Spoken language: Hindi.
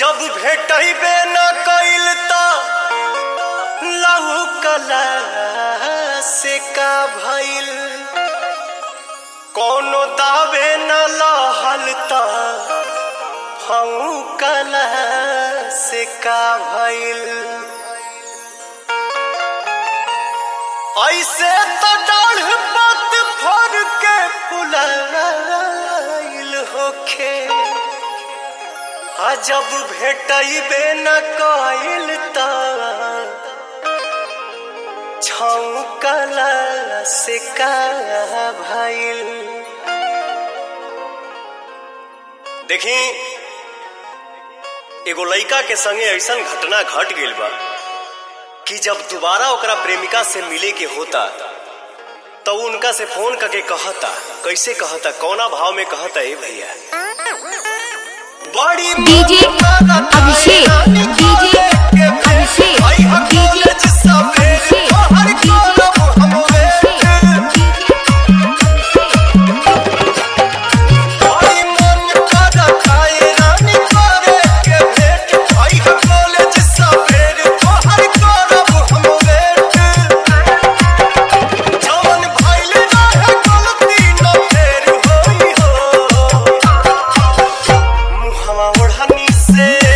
जब भेटबे न कइल त लहू कला से का भइल। कोनो दावे न लहल त फऊ कला से का भइल। ऐसे तो डाढ़ पत फर के फुलाइल होखे। जब भेटबे न कइल त। छौकला से भइल। देखी, एगो लइका के संगे ऐसा घटना घट गइल बा कि जब दोबारा ओकरा प्रेमिका से मिले के होता तो उनका से फ़ोन करके कहता, कैसे कहता, कौना भाव में कहता ए भैया? DJ Abhishek DJ Abhishek DJ say.